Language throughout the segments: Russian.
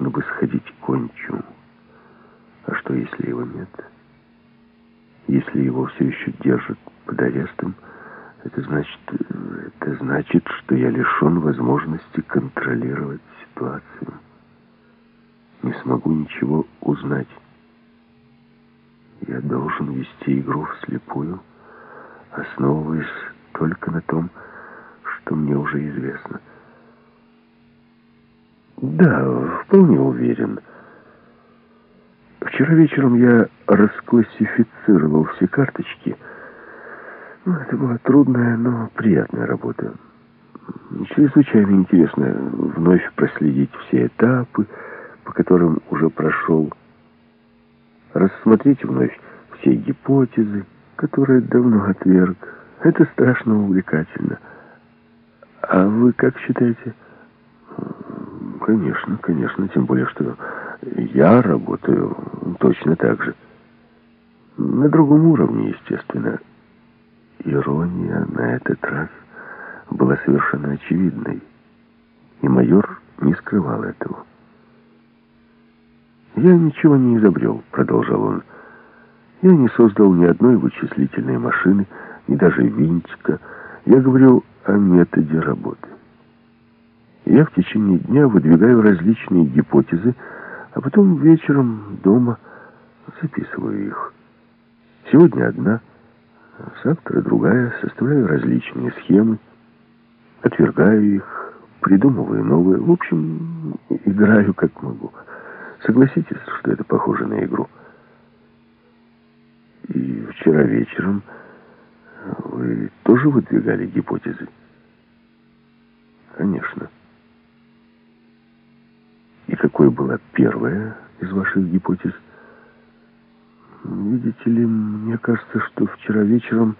нужно бы сходить к Кончу. А что, если его нет? Если его все еще держат под арестом, это значит, это значит, что я лишен возможности контролировать ситуацию. Не смогу ничего узнать. Я должен вести игру вслепую, основываясь только на том, что мне уже известно. Да, вполне уверен. Вчера вечером я расклассифицировал все карточки. Ну, это была трудная, но приятная работа. Чрезвычайно интересно вновь проследить все этапы, по которым уже прошел. Рассмотреть вновь все гипотезы, которые давно отверг. Это страшно увлекательно. А вы как считаете? Конечно, конечно, тем более, что я работаю точно так же. На другом уровне, естественно. Ирония на этот раз была совершенно очевидной, и майор не скрывал этого. «Я ничего не изобрел», — продолжал он. «Я не создал ни одной вычислительной машины, ни даже винтика. Я говорю о методе работы. Я в течение дня выдвигаю различные гипотезы, а потом вечером дома записываю их. Сегодня одна, завтра другая, составляю различные схемы, отвергаю их, придумываю новые. В общем, играю как могу. Согласитесь, что это похоже на игру. И вчера вечером вы тоже выдвигали гипотезы? Конечно. Какой была первая из ваших гипотез? Видите ли, мне кажется, что вчера вечером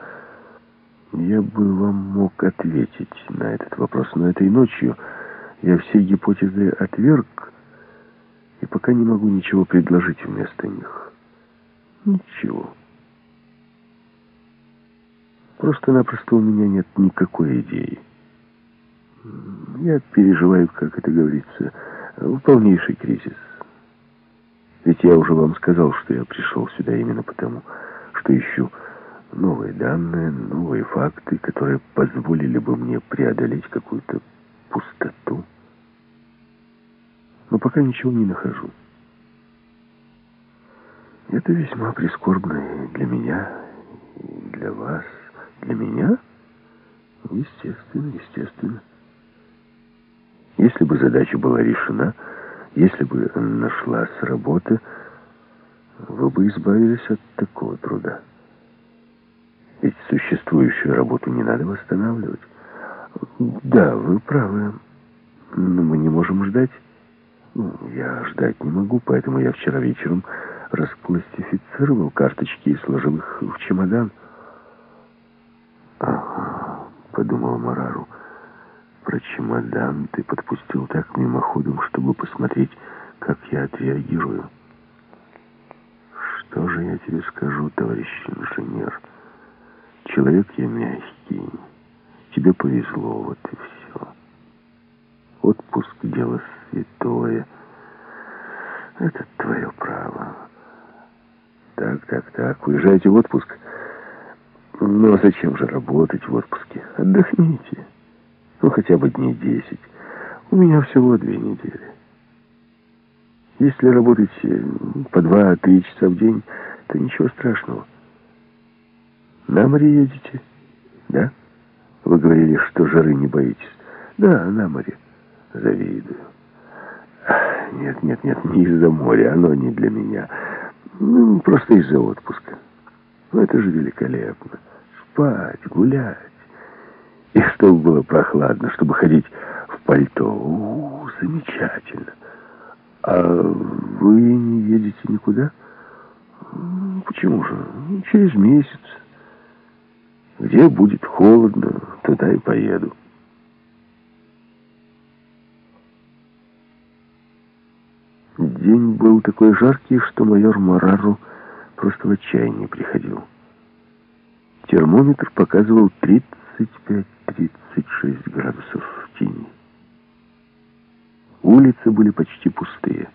я бы вам мог ответить на этот вопрос, но этой ночью я все гипотезы отверг, и пока не могу ничего предложить вместо них. Ничего. Просто-напросто у меня нет никакой идеи. Я переживаю, как это говорится, полнейший кризис. Ведь я уже вам сказал, что я пришел сюда именно потому, что ищу новые данные, новые факты, которые позволили бы мне преодолеть какую-то пустоту. Но пока ничего не нахожу. Это весьма прискорбно и для меня, и для вас. Для меня? Естественно, естественно. Если бы задача была решена, если бы нашлась работа, вы бы избавились от такого труда. Ведь существующую работу не надо восстанавливать. Да, вы правы. Но мы не можем ждать. Я ждать не могу, поэтому я вчера вечером расклассифицировал карточки и сложил их в чемодан. «Ага», — подумал Марару, — «про чемодан ты подпустил так мимоходом, чтобы посмотреть, как я отреагирую». «Что же я тебе скажу, товарищ инженер? Человек я мягкий. Тебе повезло, вот и все. Отпуск — дело святое. Это твое право. Так, так, так, уезжайте в отпуск». Ну, а зачем же работать в отпуске? Отдохните. Ну, хотя бы дней десять. У меня всего две недели. Если работать по два-три часа в день, то ничего страшного. На море едете? Да? Вы говорили, что жары не боитесь. Да, на море. Завидую. Нет, нет, нет, не из-за моря, оно не для меня. Ну, просто из-за отпуска. Ну, это же великолепно спать, гулять. И чтобы было прохладно, чтобы ходить в пальто. У, -у, -у замечательно. А вы не едете никуда? Почему же? Через месяц. Где будет холодно, туда и поеду. День был такой жаркий, что майор Марару просто в отчаянии приходил. Термометр показывал 35-36 градусов в тени. Улицы были почти пустые.